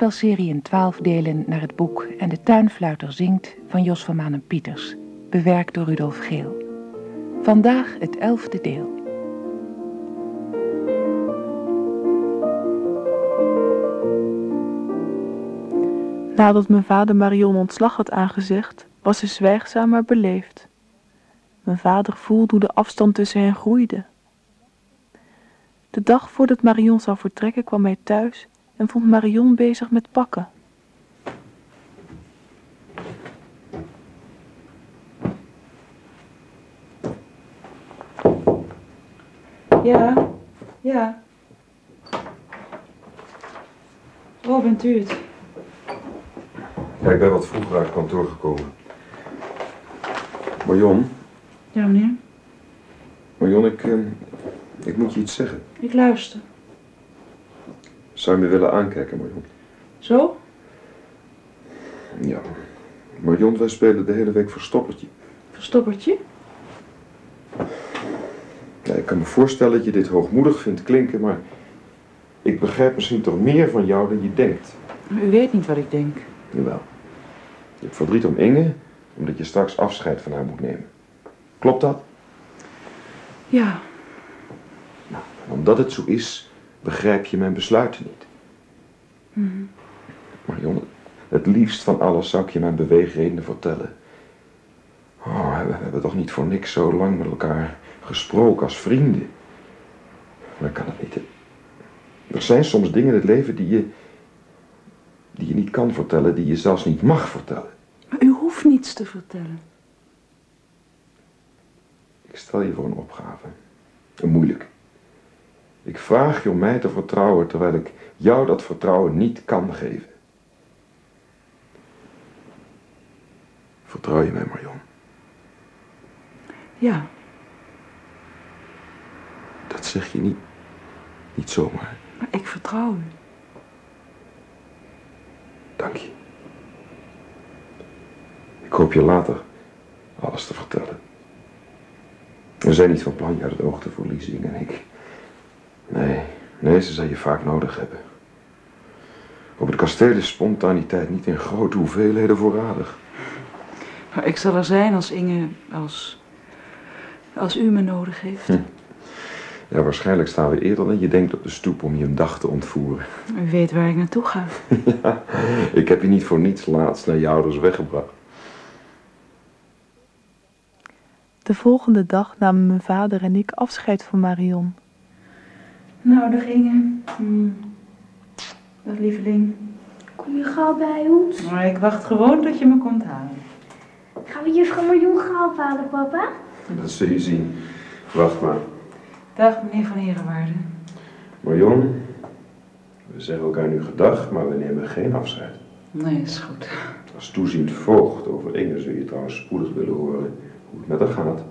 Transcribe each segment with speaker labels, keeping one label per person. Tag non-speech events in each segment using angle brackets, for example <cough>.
Speaker 1: Hoorspelserie in twaalf delen naar het boek En de tuinfluiter zingt van Jos van Manen Pieters, bewerkt door Rudolf Geel. Vandaag het elfde deel.
Speaker 2: Nadat mijn vader Marion ontslag had aangezegd, was ze zwijgzaam maar beleefd. Mijn vader voelde hoe de afstand tussen hen groeide. De dag voordat Marion zou vertrekken kwam hij thuis en vond Marion bezig met pakken.
Speaker 3: Ja, ja. Oh, bent u het?
Speaker 4: Ja, ik ben wat vroeger uit kantoor gekomen. Marion,
Speaker 3: Ja, meneer.
Speaker 4: Marion, ik, eh, ik moet je iets zeggen.
Speaker 3: Ik luister.
Speaker 4: Zou je me willen aankijken, Marion?
Speaker 3: Zo?
Speaker 4: Ja. Marion, wij spelen de hele week verstoppertje.
Speaker 3: Verstoppertje?
Speaker 4: Ja, ik kan me voorstellen dat je dit hoogmoedig vindt klinken, maar ik begrijp misschien toch meer van jou dan je denkt.
Speaker 3: U weet niet wat ik denk.
Speaker 4: Jawel. Je hebt verdriet om Inge, omdat je straks afscheid van haar moet nemen. Klopt dat?
Speaker 3: Ja,
Speaker 4: Nou, omdat het zo is, begrijp je mijn besluiten niet. Marion, het liefst van alles zou ik je mijn beweegredenen vertellen. Oh, we hebben toch niet voor niks zo lang met elkaar gesproken als vrienden. Maar ik kan het niet. hè. Er zijn soms dingen in het leven die je, die je niet kan vertellen, die je zelfs niet mag vertellen.
Speaker 3: maar u hoeft niets te vertellen.
Speaker 4: Ik stel je voor een opgave. Een moeilijk. Ik vraag je om mij te vertrouwen terwijl ik jou dat vertrouwen niet kan geven. Vertrouw je mij, Marion?
Speaker 3: Ja,
Speaker 4: Dat zeg je niet, niet zomaar.
Speaker 3: maar ik vertrouw u.
Speaker 4: Dank je. Ik hoop je later alles te vertellen. We zijn niet van plan je uit het oog te verliezen, en ik. Nee, nee, ze zal je vaak nodig hebben. Op het kasteel is spontaniteit niet in grote hoeveelheden voorradig.
Speaker 3: Maar ik zal er zijn als Inge, als, als u me nodig heeft.
Speaker 4: Hm. Ja, waarschijnlijk staan we eerder dan je denkt op de stoep om je een dag te ontvoeren.
Speaker 3: U weet waar ik naartoe ga.
Speaker 4: Ja, <laughs> ik heb je niet voor niets laatst naar je ouders weggebracht.
Speaker 2: De volgende dag namen mijn vader en ik afscheid van Marion.
Speaker 3: Nou, dag Inge. Hm. Dag lieveling.
Speaker 5: Kom je gauw bij ons?
Speaker 3: Maar ik wacht gewoon tot je me komt halen.
Speaker 5: Gaan we juffrouw Marion gauw halen, papa?
Speaker 4: Dat zul je zien. Wacht maar.
Speaker 3: Dag meneer van Herenwaarde.
Speaker 4: Marion, we zeggen elkaar nu gedag, maar we nemen geen afscheid.
Speaker 3: Nee, is goed.
Speaker 4: Als toeziend voogd over Inge zul je trouwens spoedig willen horen hoe het met haar gaat.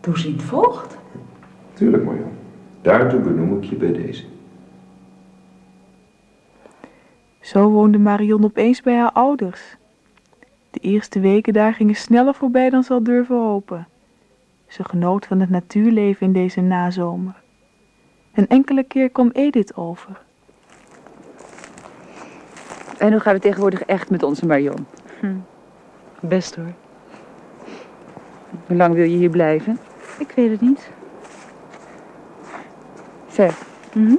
Speaker 3: Toeziend voogd?
Speaker 4: Tuurlijk, Marion. Daartoe benoem ik je bij deze.
Speaker 2: Zo woonde Marion opeens bij haar ouders. De eerste weken daar gingen sneller voorbij dan ze had durven hopen. Ze genoot van het natuurleven in deze nazomer. Een enkele keer kwam Edith over.
Speaker 6: En hoe gaat het tegenwoordig echt met onze Marion?
Speaker 3: Best hoor.
Speaker 6: Hoe lang wil je hier blijven?
Speaker 3: Ik weet het niet.
Speaker 6: Zeg,
Speaker 3: Mhm.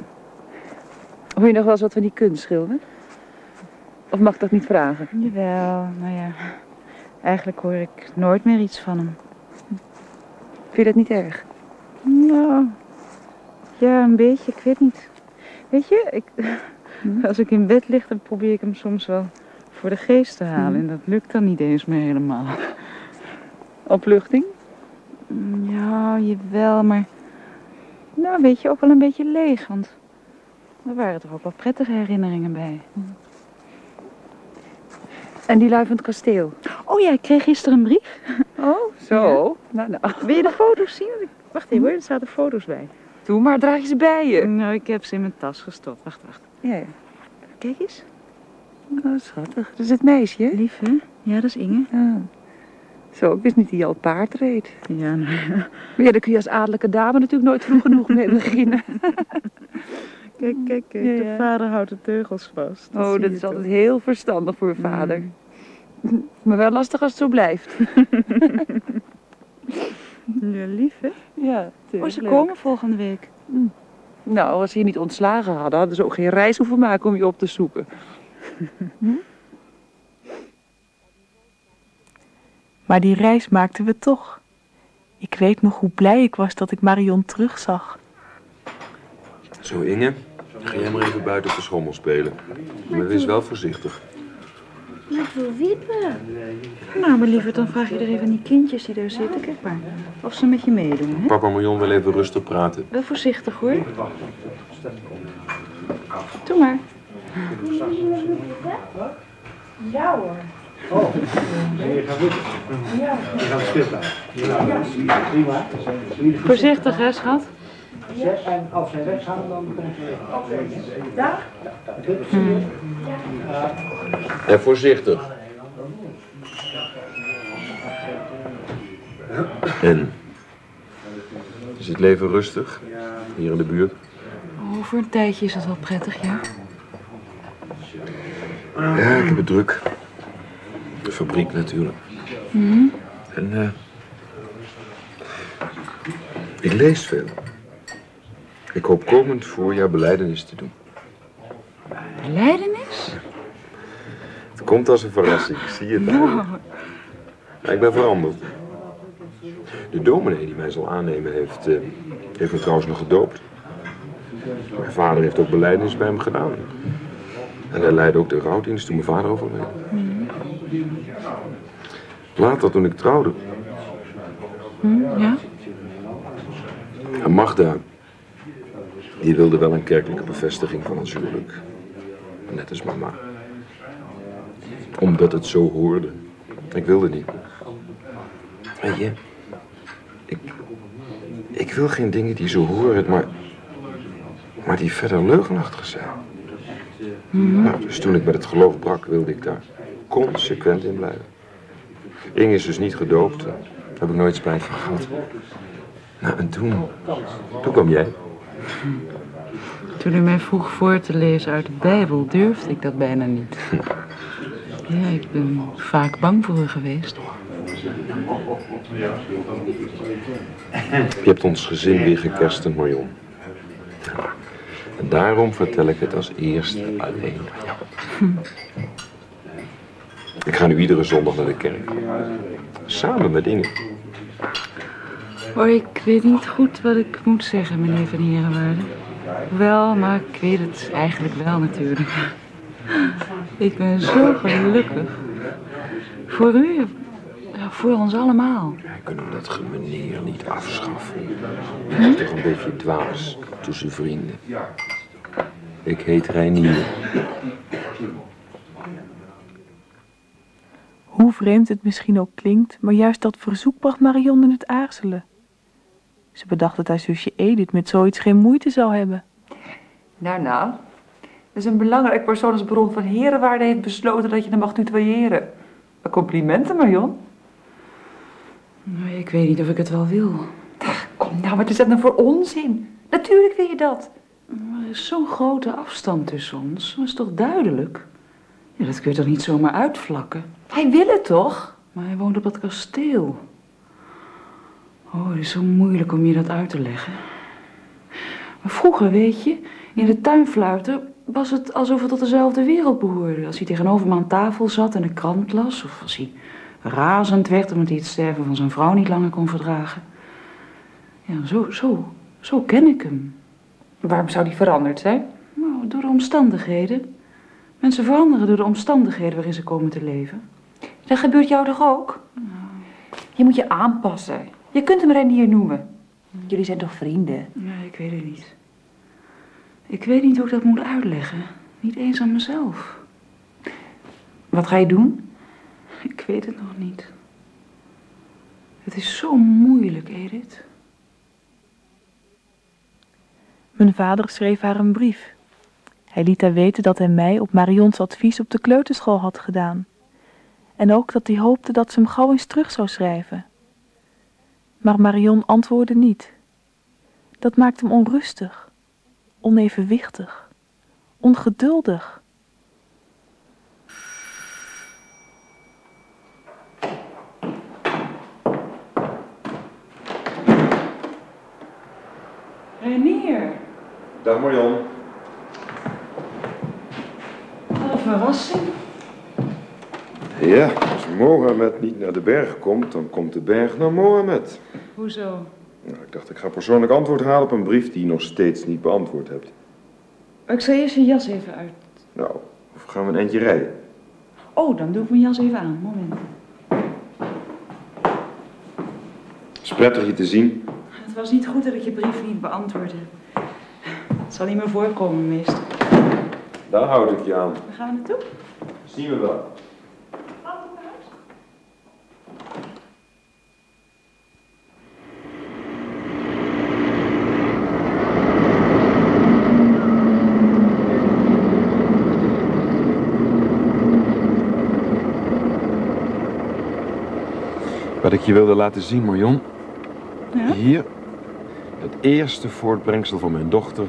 Speaker 6: hoor je nog wel eens wat van die kunst schilderen? Of mag ik dat niet vragen?
Speaker 3: Jawel, nou ja. Eigenlijk hoor ik nooit meer iets van hem.
Speaker 6: Vind je dat niet erg?
Speaker 3: Nou, ja, een beetje, ik weet niet. Weet je, ik, als ik in bed lig, dan probeer ik hem soms wel voor de geest te halen. En dat lukt dan niet eens meer helemaal.
Speaker 6: Opluchting?
Speaker 3: Ja, jawel, maar... Nou, weet je, ook wel een beetje leeg, want... Er waren toch ook wel prettige herinneringen bij.
Speaker 6: En die lui van het kasteel?
Speaker 3: Oh ja, ik kreeg gisteren een brief.
Speaker 6: Oh, zo. Nou, nou.
Speaker 3: Wil je de foto's zien? Wacht even hoor, er zaten foto's bij.
Speaker 6: Doe maar, draag je ze bij je.
Speaker 3: Nou, ik heb ze in mijn tas gestopt. Wacht, wacht.
Speaker 6: Ja, ja.
Speaker 3: Kijk eens.
Speaker 6: Oh, schattig. Dat is het meisje, hè?
Speaker 3: Lief, hè? Ja, dat is Inge.
Speaker 6: Ja. Zo, ik wist niet dat je al paard reed.
Speaker 3: Ja, nou ja.
Speaker 6: Maar ja, daar kun je als adellijke dame natuurlijk nooit vroeg genoeg mee beginnen. <laughs>
Speaker 3: Kijk, kijk, kijk.
Speaker 6: Ja,
Speaker 3: De vader houdt de teugels vast.
Speaker 6: Oh, dat is
Speaker 3: toch?
Speaker 6: altijd heel verstandig voor vader. <laughs> Maar wel lastig als het zo blijft. <laughs>
Speaker 3: Ja, lief hè?
Speaker 6: Ja,
Speaker 3: Oh, ze komen volgende week.
Speaker 6: Nou, als ze je niet ontslagen hadden, hadden ze ook geen reis hoeven maken om je op te zoeken.
Speaker 2: Maar die reis maakten we toch. Ik weet nog hoe blij ik was dat ik Marion terugzag.
Speaker 4: Zo, Inge. Ga jij maar even buiten op de schommel spelen. Maar wees wel voorzichtig.
Speaker 5: Maar ik wil wiepen.
Speaker 3: Nou, maar liever dan vraag je er even aan die kindjes die daar zitten. Kijk maar. Of ze met je meedoen, hè?
Speaker 4: Papa Marion wil even rustig praten.
Speaker 3: Wel voorzichtig hoor. Doe maar. Voorzichtig hè, schat.
Speaker 7: En als zij weggaan, dan komt ze.
Speaker 4: En voorzichtig. En? Is het leven rustig? Hier in de buurt?
Speaker 3: Oh, voor een tijdje is dat wel prettig, ja.
Speaker 4: Ja, ik heb het druk. De fabriek natuurlijk. En eh, ik lees veel. Ik hoop komend voorjaar beleidenis te doen.
Speaker 3: Beleidenis?
Speaker 4: Het komt als een verrassing, zie je het. Ja, ik ben veranderd. De dominee die mij zal aannemen heeft, eh, heeft me trouwens nog gedoopt. Mijn vader heeft ook beleidenis bij hem gedaan. En hij leidde ook de rouwdienst toen mijn vader overleed. Later toen ik trouwde,
Speaker 3: Ja?
Speaker 4: en Magda, die wilde wel een kerkelijke bevestiging van ons huwelijk. Net als mama. Omdat het zo hoorde. Ik wilde niet. Weet je, ik, ik wil geen dingen die zo horen, maar, maar die verder leugenachtig zijn. Nou, dus toen ik met het geloof brak, wilde ik daar consequent in blijven. Inge is dus niet gedoopt. Daar heb ik nooit spijt van gehad. Nou, en toen, toen kwam jij.
Speaker 3: Toen u mij vroeg voor te lezen uit de Bijbel, durfde ik dat bijna niet. <laughs> Ja, ik ben vaak bang voor u geweest.
Speaker 4: Je hebt ons gezin weer gekerstend, Marion. En daarom vertel ik het als eerste alleen aan jou. <laughs> Ik ga nu iedere zondag naar de kerk. Samen met Inge.
Speaker 3: Oh, ik weet niet goed wat ik moet zeggen, meneer Van Herenwaarde. Wel, maar ik weet het eigenlijk wel natuurlijk. Ik ben zo gelukkig. Voor u, voor ons allemaal.
Speaker 4: Wij kunnen dat gemeneer niet afschaffen. Dat is toch een beetje dwaas tussen vrienden. Ik heet Reinier.
Speaker 2: Hoe vreemd het misschien ook klinkt, maar juist dat verzoek bracht Marion in het aarzelen. Ze bedacht dat haar zusje Edith met zoiets geen moeite zou hebben.
Speaker 6: Nou, nou. Dus een belangrijk persoon als bron van herenwaarde heeft besloten dat je hem mag tutoyeren. Complimenten, Marion.
Speaker 3: Nou, ik weet niet of ik het wel wil.
Speaker 6: Ach, kom nou, wat is dat nou voor onzin? Natuurlijk wil je dat.
Speaker 3: Maar er is zo'n grote afstand tussen ons. Dat is toch duidelijk? Ja, dat kun je toch niet zomaar uitvlakken?
Speaker 6: Hij wil het toch?
Speaker 3: Maar hij woont op dat kasteel. Oh, het is zo moeilijk om je dat uit te leggen. Maar vroeger, weet je, in de tuinfluiter was het alsof het tot dezelfde wereld behoorde. Als hij tegenover me aan tafel zat en een krant las, of als hij razend werd omdat hij het sterven van zijn vrouw niet langer kon verdragen. Ja, zo, zo, zo ken ik hem.
Speaker 6: Waarom zou die veranderd zijn?
Speaker 3: Nou, door de omstandigheden. Mensen veranderen door de omstandigheden waarin ze komen te leven.
Speaker 6: Dat gebeurt jou toch ook? Je moet je aanpassen. Je kunt hem Renier noemen. Jullie zijn toch vrienden?
Speaker 3: Nee, ik weet het niet. Ik weet niet hoe ik dat moet uitleggen. Niet eens aan mezelf.
Speaker 6: Wat ga je doen?
Speaker 3: Ik weet het nog niet. Het is zo moeilijk, Edith.
Speaker 2: Mijn vader schreef haar een brief. Hij liet haar weten dat hij mij op Marions advies op de kleuterschool had gedaan. En ook dat hij hoopte dat ze hem gauw eens terug zou schrijven. Maar Marion antwoordde niet. Dat maakte hem onrustig. onevenwichtig, ongeduldig.
Speaker 3: Renier,
Speaker 4: Dag Marion.
Speaker 3: wat een verrassing.
Speaker 4: Ja, als Mohammed niet naar de berg komt, dan komt de berg naar Mohammed.
Speaker 3: Hoezo?
Speaker 4: Nou, ik dacht, ik ga persoonlijk antwoord halen op een brief die je nog steeds niet beantwoord hebt.
Speaker 3: Ik zal eerst je jas even uit.
Speaker 4: Nou, of gaan we een eindje rijden?
Speaker 3: Oh, dan doe ik mijn jas even aan. Moment.
Speaker 4: Het is prettig je te zien.
Speaker 3: Het was niet goed dat ik je brief niet beantwoordde. Het zal niet meer voorkomen, meester.
Speaker 4: Daar houd ik je aan.
Speaker 3: Waar gaan we naartoe?
Speaker 4: Zien we wel. Wat ik je wilde laten zien, Marion.
Speaker 3: Ja?
Speaker 4: Hier. Het eerste voortbrengsel van mijn dochter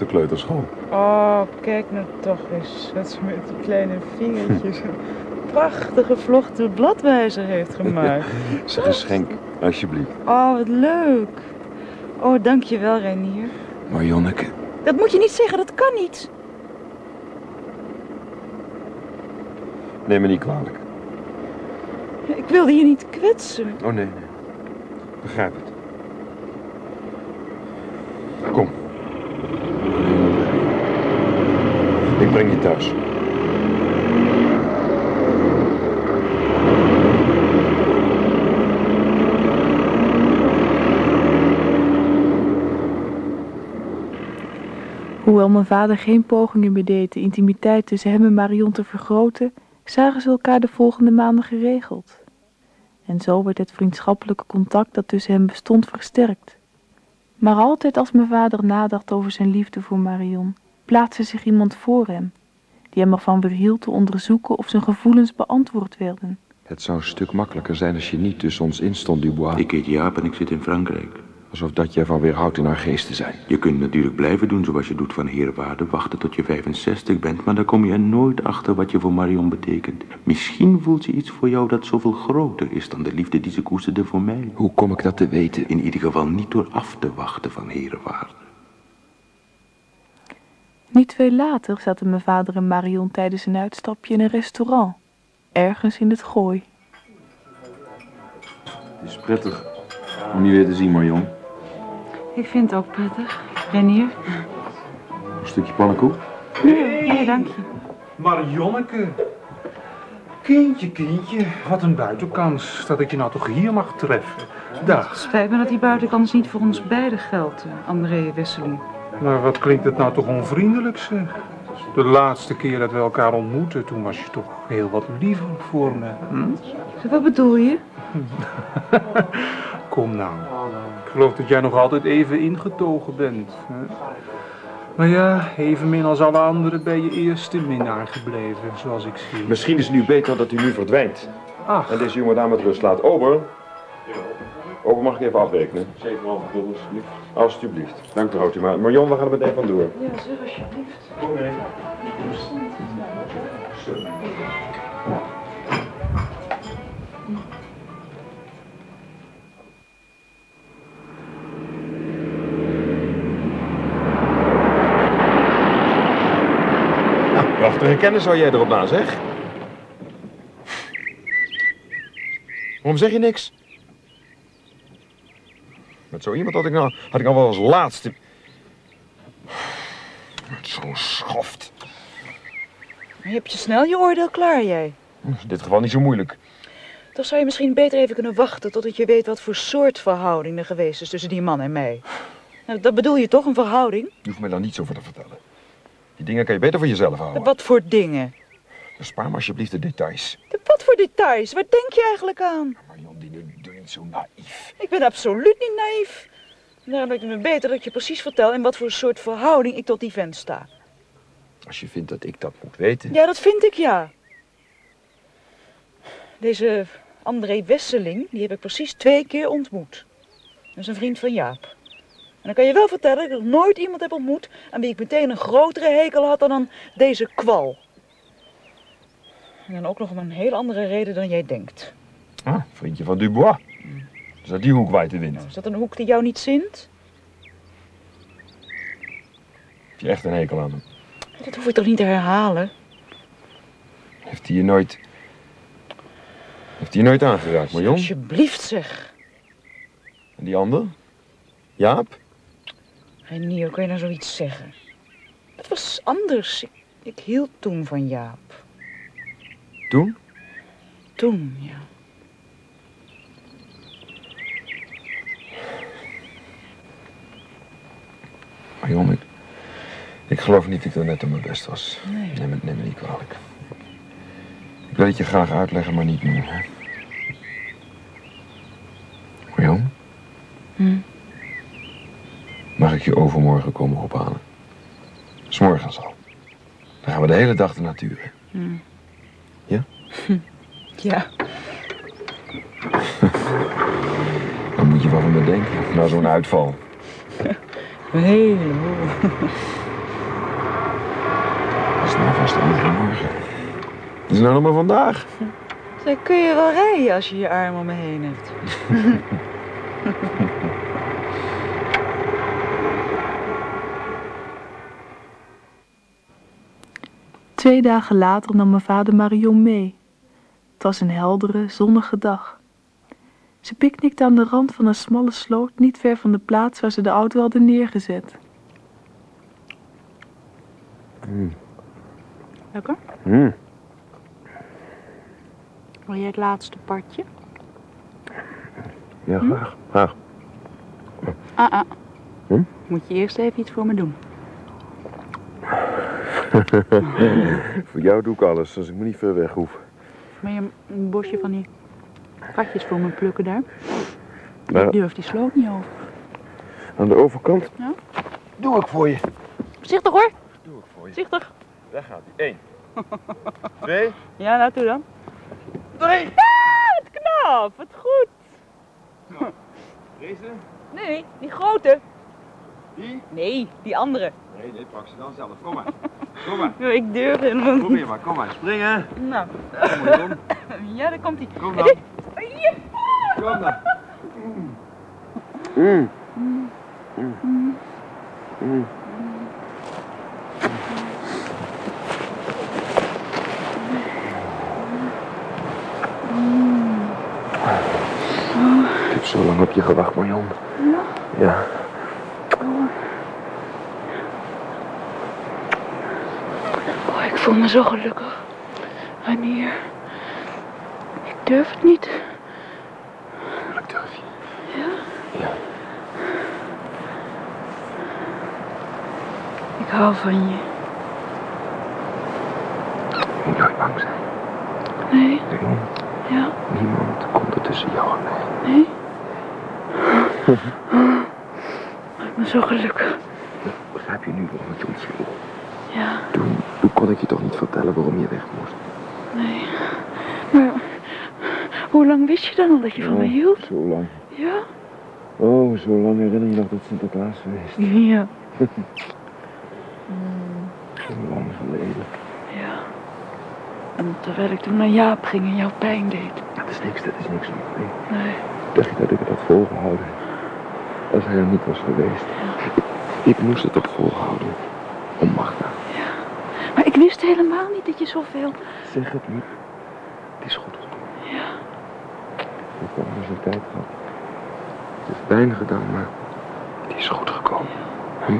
Speaker 4: op de kleuterschool.
Speaker 3: Oh, kijk nou toch eens wat ze met die kleine vingertjes een prachtige vlochten bladwijzer heeft gemaakt. <laughs>
Speaker 4: Zeg een schenk, alsjeblieft.
Speaker 3: Oh, wat leuk. Oh, dankjewel, Renier.
Speaker 4: Marionneke,
Speaker 3: Dat moet je niet zeggen, dat kan niet.
Speaker 4: neem me niet kwalijk.
Speaker 3: Ik wilde je niet kwetsen.
Speaker 4: Oh nee, nee. Begrijp het. Kom. Ik breng je
Speaker 2: Hoewel mijn vader geen pogingen meer deed de intimiteit tussen hem en Marion te vergroten, zagen ze elkaar de volgende maanden geregeld. En zo werd het vriendschappelijke contact dat tussen hen bestond versterkt. Maar altijd als mijn vader nadacht over zijn liefde voor Marion, plaatste zich iemand voor hem, die hem ervan weerhield te onderzoeken of zijn gevoelens beantwoord werden.
Speaker 4: Het zou een stuk makkelijker zijn als je niet tussen ons instond, Dubois.
Speaker 8: Ik heet Jaap en ik zit in Frankrijk.
Speaker 4: Alsof dat je ervan weerhoudt in haar geest te zijn.
Speaker 8: Je kunt natuurlijk blijven doen zoals je doet van heerwaarde, wachten tot je 65 bent, maar dan kom je er nooit achter wat je voor Marion betekent. Misschien voelt ze iets voor jou dat zoveel groter is dan de liefde die ze koesterde voor mij.
Speaker 4: Hoe kom ik dat te weten?
Speaker 8: In ieder geval niet door af te wachten van herenwaarde.
Speaker 2: Niet veel later zaten mijn vader en Marion tijdens een uitstapje in een restaurant, ergens in het gooi.
Speaker 4: Het is prettig om je weer te zien, Marion.
Speaker 3: Ik vind het ook prettig. Renier?
Speaker 4: Een stukje pannenkoek?
Speaker 3: Nee, dank je.
Speaker 7: Marionneke. Kindje, kindje, wat een buitenkans dat ik je nou toch hier mag treffen. Dag.
Speaker 3: Spijt me dat die buitenkans niet voor ons beiden geldt, eh, André Wesseling.
Speaker 7: Maar wat klinkt het nou toch onvriendelijk zeg. De laatste keer dat we elkaar ontmoetten, toen was je toch heel wat liever voor me. Hm?
Speaker 3: Wat bedoel je? <laughs>
Speaker 7: Kom nou. Ik geloof dat jij nog altijd even ingetogen bent. Hè? Maar ja, evenmin als alle anderen ben je eerste minnaar gebleven, zoals ik zie.
Speaker 4: Misschien is het nu beter dat u nu verdwijnt.
Speaker 7: Ach,
Speaker 4: En deze jonge dame met rust laat. Ober. Ober, mag ik even afrekenen? 7,5 gulden, alsjeblieft. Alsjeblieft. Dank u, houdt u maar. Marion, we gaan er meteen van door.
Speaker 3: Ja, zeg alsjeblieft.
Speaker 4: Kom mee. Nou, prachtige kennis zou jij erop na, zeg. Waarom zeg je niks? Met zo iemand had ik nou, had ik nou wel als laatste... Met zo'n schoft.
Speaker 3: Je hebt je snel je oordeel klaar, jij.
Speaker 4: In dit geval niet zo moeilijk.
Speaker 3: Toch zou je misschien beter even kunnen wachten totdat je weet wat voor soort verhouding er geweest is tussen die man en mij. Nou, dat bedoel je toch, een verhouding?
Speaker 4: Je hoeft me daar niets over te vertellen. Die dingen kan je beter voor jezelf houden.
Speaker 3: Wat voor dingen?
Speaker 4: Bespaar me alsjeblieft de details.
Speaker 3: Wat voor details? Waar denk je eigenlijk aan?
Speaker 4: Niet zo naïef.
Speaker 3: Ik ben absoluut niet naïef. Daarom lijkt het me beter dat je precies vertelt in wat voor soort verhouding ik tot die vent sta.
Speaker 4: Als je vindt dat ik dat moet weten.
Speaker 3: Ja, dat vind ik ja. Deze André Wesseling, die heb ik precies twee keer ontmoet. Dat is een vriend van Jaap. dan kan je wel vertellen dat ik nog nooit iemand heb ontmoet aan wie ik meteen een grotere hekel had dan aan deze kwal. En dan ook nog om een heel andere reden dan jij denkt.
Speaker 4: Ah, vriendje van Dubois. Dus uit die hoek waait de wind.
Speaker 3: Is dat een hoek die jou niet zint?
Speaker 4: Heb je echt een hekel aan hem?
Speaker 3: Dat hoef je toch niet te herhalen?
Speaker 4: Heeft hij je nooit... Heeft hij je nooit aangeraakt, maar jong?
Speaker 3: Alsjeblieft zeg.
Speaker 4: En die ander? Jaap?
Speaker 3: Renier, kan je nou zoiets zeggen? Het was anders. Ik, ik hield toen van Jaap.
Speaker 4: Toen?
Speaker 3: Toen, ja.
Speaker 4: Maar jong, ik, ik geloof niet dat ik er net op mijn best was.
Speaker 3: Nee.
Speaker 4: Neem me, neem me niet kwalijk. Ik wil het je graag uitleggen, maar niet nu. Hè?
Speaker 3: Hm.
Speaker 4: mag ik je overmorgen komen ophalen? S'morgens al. Dan gaan we de hele dag de natuur in.
Speaker 3: Hm.
Speaker 4: Ja? <laughs>
Speaker 3: Ja. <laughs>
Speaker 4: Dan moet je wel van me denken, na zo'n uitval. <laughs>
Speaker 3: Een hele hoop.
Speaker 4: Dat is nou vast. Het is nou nog maar vandaag. <laughs>
Speaker 3: Zeg, kun je wel rijden als je je arm om me heen hebt? <laughs>
Speaker 2: Twee dagen later nam mijn vader Marion mee. Het was een heldere, zonnige dag. Ze picknickte aan de rand van een smalle sloot niet ver van de plaats waar ze de auto hadden neergezet.
Speaker 3: Lekker?
Speaker 4: Hm.
Speaker 3: Wil jij het laatste partje?
Speaker 4: Ja, graag. Graag.
Speaker 3: Ah, ah.
Speaker 4: Hm?
Speaker 3: Moet je eerst even iets voor me doen. <laughs>
Speaker 4: Voor jou doe ik alles, als ik me niet ver weg hoef.
Speaker 3: Wil je een bosje van die gatjes voor me plukken daar?
Speaker 4: Maar
Speaker 3: Ik durf die sloot niet over.
Speaker 4: aan de overkant
Speaker 3: Ja?
Speaker 4: doe ik voor je.
Speaker 3: Voorzichtig hoor.
Speaker 4: Doe ik voor je.
Speaker 3: Voorzichtig.
Speaker 4: Daar gaat hij. Eén. <laughs> Twee.
Speaker 3: Ja, nou toe dan.
Speaker 4: Drie.
Speaker 3: Ah, wat knap. Wat goed.
Speaker 4: Deze.
Speaker 3: Nee, die grote.
Speaker 4: Die.
Speaker 3: Nee, die andere.
Speaker 4: Nee, nee, pak ze dan zelf. Kom maar. Kom maar.
Speaker 3: Ja, ik durf helemaal niet.
Speaker 4: Probeer maar. Kom maar. Springen.
Speaker 3: Nou,
Speaker 4: Kom maar, Jon.
Speaker 3: ja, daar komt hij.
Speaker 4: Kom dan. Kom dan. Mm. Ik heb zo lang op je gewacht, Marion. Ja?
Speaker 3: Oh, ik voel me zo gelukkig. Wanneer? Ik durf het niet.
Speaker 4: Tuurlijk durf je.
Speaker 3: Ja?
Speaker 4: Ja.
Speaker 3: Ik hou van je.
Speaker 4: Je moet nooit bang zijn.
Speaker 3: Nee? Ja?
Speaker 4: niemand komt er tussen jou en mij.
Speaker 3: Nee? <laughs> Ik ben zo gelukkig.
Speaker 4: Begrijp je nu waarom ik je ontsloeg?
Speaker 3: Ja,
Speaker 4: Toen, toen kon ik je toch niet vertellen waarom je weg moest.
Speaker 3: nee. Maar hoe lang wist je dan al dat je van me hield?
Speaker 4: Zo lang.
Speaker 3: Ja?
Speaker 4: Oh, zo lang herinner je nog dat Sinterklaas geweest.
Speaker 3: Ja. <laughs>
Speaker 4: Zo lang geleden.
Speaker 3: Ja. En terwijl ik toen naar Jaap ging en jouw pijn deed.
Speaker 4: Dat is niks, dat is niks. Nee.
Speaker 3: Nee.
Speaker 4: Dacht je dat ik het had volgehouden? Als hij er niet was geweest. Ik, ik moest het toch volhouden. Om Magda.
Speaker 3: Maar ik wist helemaal niet dat je zoveel...
Speaker 4: Zeg het niet. Het is goed.
Speaker 3: Ja.
Speaker 4: Ik heb een tijd gehad. Het heeft pijn gedaan, maar het is goed gekomen. Hm?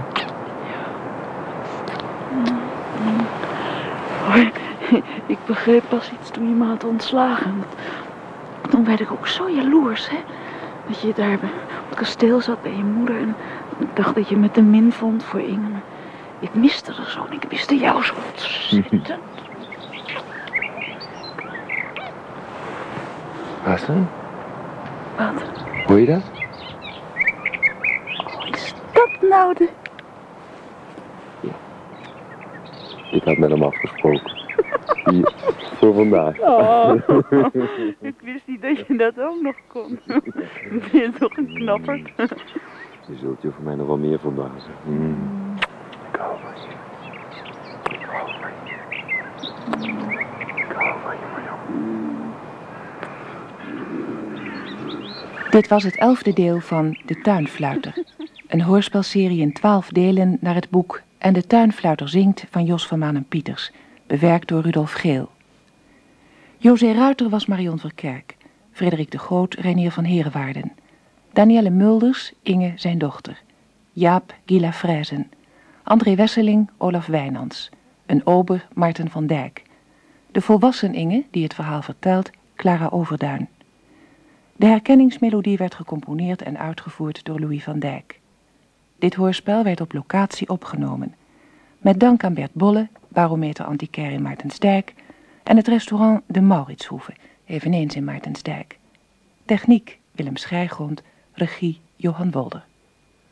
Speaker 3: Hoor, ik begreep pas iets toen je me had ontslagen. Toen werd ik ook zo jaloers, hè. Dat je daar op het kasteel zat bij je moeder. En ik dacht dat je me te min vond voor Inge. Ik miste er zo ik miste jou zo ontzettend.
Speaker 4: Luister,
Speaker 3: Wat?
Speaker 4: hoor je dat?
Speaker 3: Oh, is dat nou de...
Speaker 4: Ik had met hem afgesproken. <laughs> Hier, voor vandaag.
Speaker 3: Oh, <laughs> ik wist niet dat je dat ook nog kon. Ben je toch een knapper?
Speaker 9: Je zult je voor mij nog wel meer verbazen. Mm.
Speaker 1: Dit was het elfde deel van De Tuinfluiter. Een hoorspelserie in twaalf delen naar het boek En de Tuinfluiter zingt van Jos van Manen Pieters, bewerkt door Rudolf Geel. José Ruiter was Marion Verkerk, Frederik de Groot Reinier van Herenwaarden, Danielle Mulders Inge zijn dochter, Jaap Gila Frijzen, André Wesseling Olaf Wijnands, een ober Maarten van Dijk, de volwassen Inge die het verhaal vertelt Clara Overduin. De herkenningsmelodie werd gecomponeerd en uitgevoerd door Louis van Dijk. Dit hoorspel werd op locatie opgenomen. Met dank aan Bert Bolle, barometer antiquaire in Maartensdijk... en het restaurant De Mauritshoeve, eveneens in Maartensdijk. Techniek Willem Schrijgrond, regie Johan Wolder.